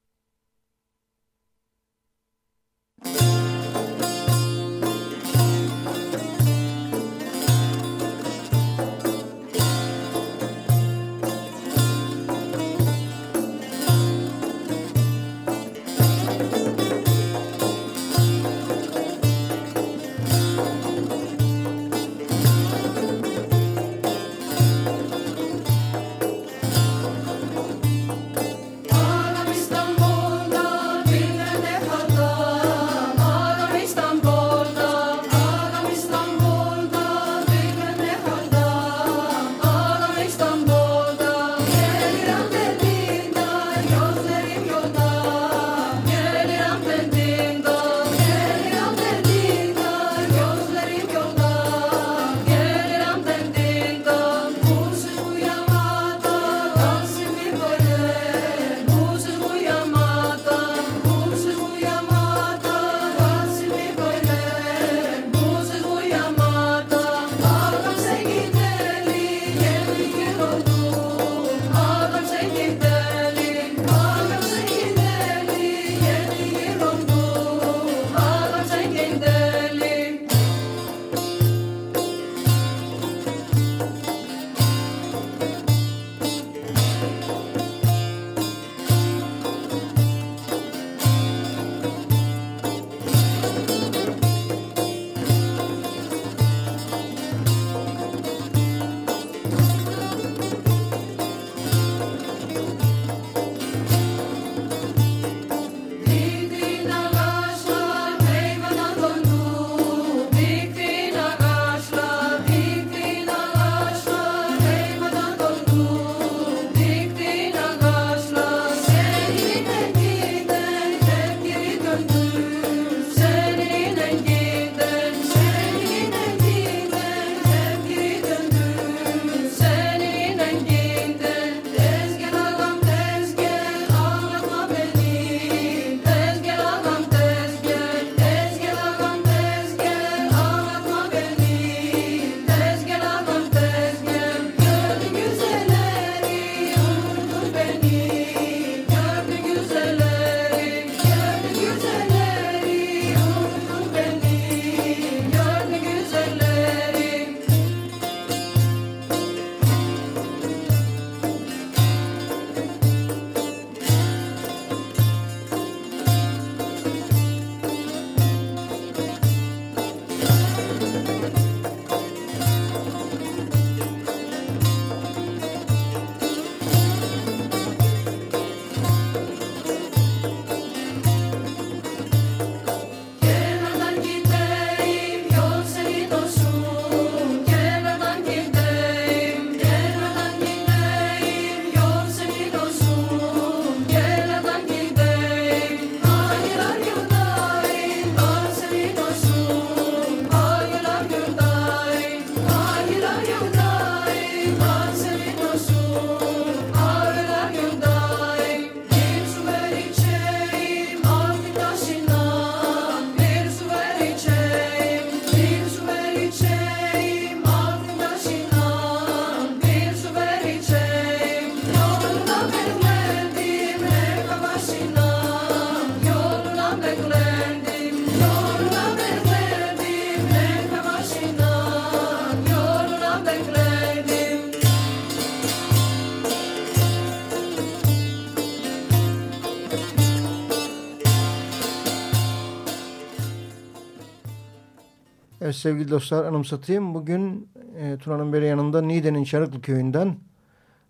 S2: Evet sevgili dostlar anımsatayım. Bugün e, Tuna'nın beri yanında Niğde'nin Çarıklı köyünden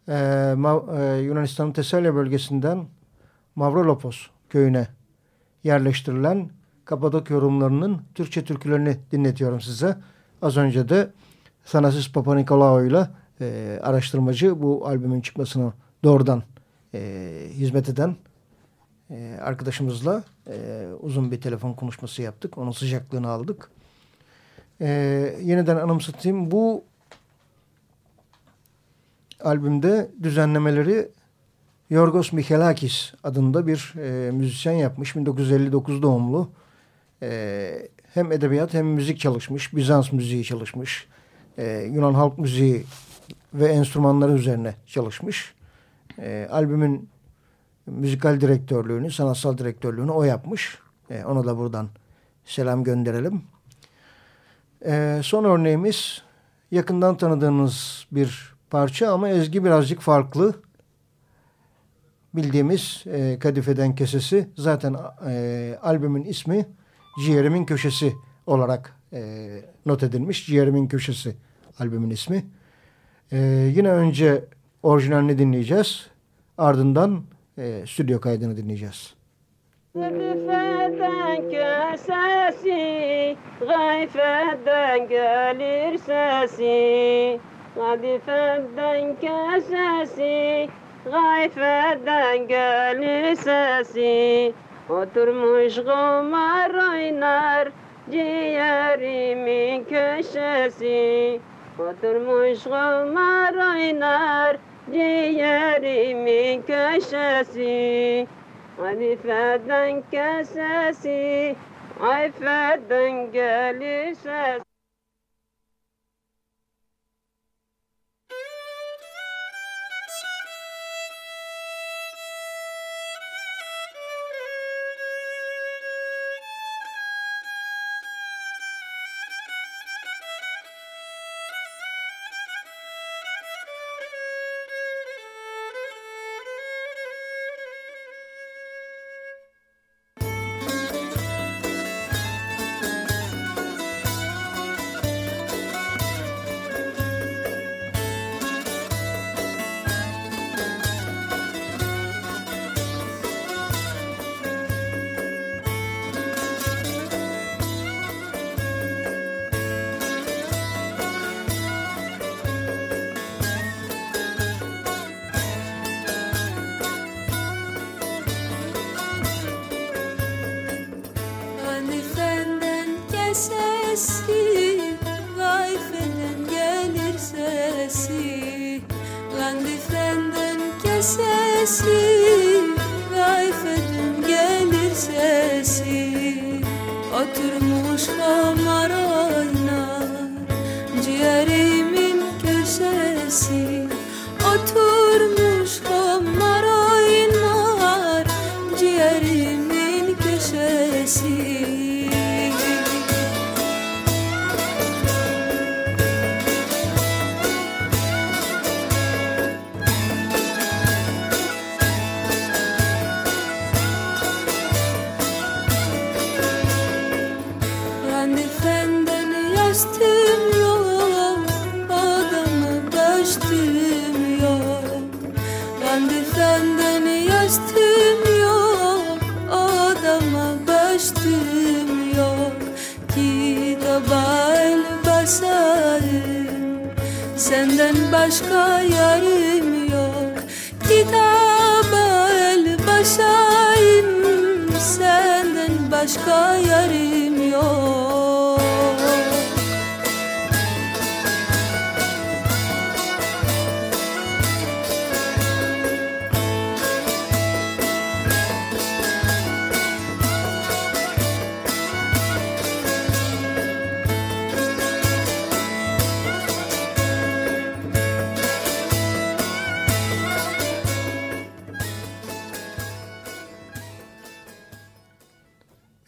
S2: e, e, Yunanistan'ın Tesalya bölgesinden Mavrolopos köyüne yerleştirilen Kapadokya yorumlarının Türkçe türkülerini dinletiyorum size. Az önce de Thanasis Papa Nikolaou ile e, araştırmacı bu albümün çıkmasına doğrudan e, hizmet eden e, arkadaşımızla e, uzun bir telefon konuşması yaptık. Onun sıcaklığını aldık. E, yeniden anımsatayım. Bu albümde düzenlemeleri Yorgos Michalakis adında bir e, müzisyen yapmış. 1959 doğumlu. E, hem edebiyat hem müzik çalışmış. Bizans müziği çalışmış. E, Yunan halk müziği ve enstrümanları üzerine çalışmış. E, albümün müzikal direktörlüğünü, sanatsal direktörlüğünü o yapmış. E, ona da buradan selam gönderelim. E, son örneğimiz yakından tanıdığınız bir parça ama ezgi birazcık farklı. Bildiğimiz e, Kadife'den Kesesi zaten e, albümün ismi Ciğerimin Köşesi olarak e, not edilmiş. Ciğerimin Köşesi albümün ismi. E, yine önce orijinalini dinleyeceğiz. Ardından e, stüdyo kaydını dinleyeceğiz.
S4: Kadifeden kesesi, gayfeden gelir sesi. Kadifeden kesesi, gayfeden gelir sesi. Oturmuş kumar oynar, ciğerimin köşesi. Oturmuş kumar oynar, ciğerimin köşesi. Halifeden kesesi, ayfeden gelir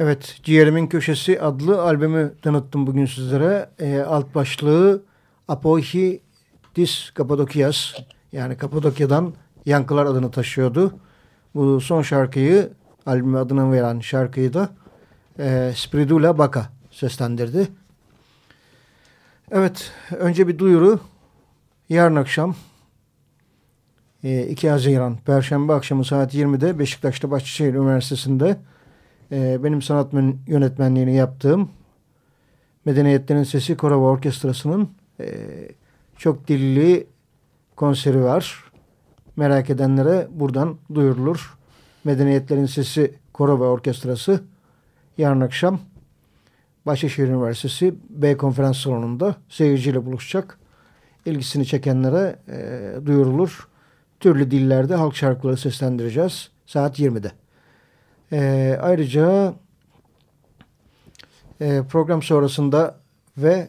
S2: Evet, Ciğerimin Köşesi adlı albümü tanıttım bugün sizlere. E, alt başlığı Apohi Dis Kapadokyas yani Kapadokya'dan Yankılar adını taşıyordu. Bu son şarkıyı, albüme adını veren şarkıyı da e, Spiridula Baka seslendirdi. Evet, önce bir duyuru. Yarın akşam 2 Haziran Perşembe akşamı saat 20'de Beşiktaş'ta Bahçeşehir Üniversitesi'nde e, benim sanat yönetmenliğini yaptığım Medeniyetlerin Sesi Korova Orkestrası'nın e, çok dilli konseri var. Merak edenlere buradan duyurulur. Medeniyetlerin Sesi Korova Orkestrası yarın akşam Bahçeşehir Üniversitesi B konferans salonunda seyirciyle buluşacak. İlgisini çekenlere e, duyurulur. Türlü dillerde halk şarkıları seslendireceğiz. Saat 20'de. E, ayrıca e, program sonrasında ve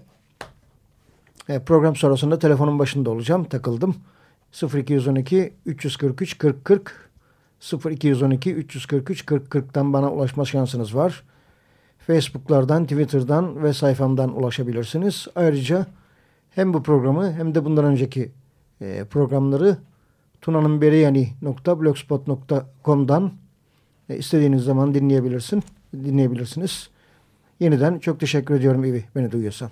S2: e, program sonrasında telefonun başında olacağım. Takıldım. 0212 343 40 40 0212 343 40 40'tan bana ulaşma şansınız var. Facebook'lardan, Twitter'dan ve sayfamdan ulaşabilirsiniz. Ayrıca hem bu programı hem de bundan önceki e, programları tunanınberiyani.blogspot.com'dan e, istediğiniz zaman dinleyebilirsin, dinleyebilirsiniz. Yeniden çok teşekkür ediyorum İvi beni duyuyorsan.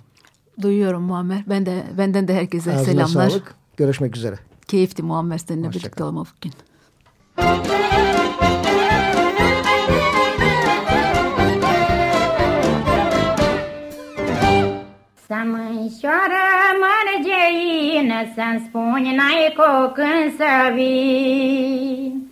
S3: Duyuyorum Muammer. Ben de benden de herkese Ağzına selamlar. Sağlık.
S2: Görüşmek üzere.
S3: Keyifti Muammer seninle birlikte olmak bugün.
S7: Să mânșoară mărgeină, Să-mi spuni n-ai cu când să vii.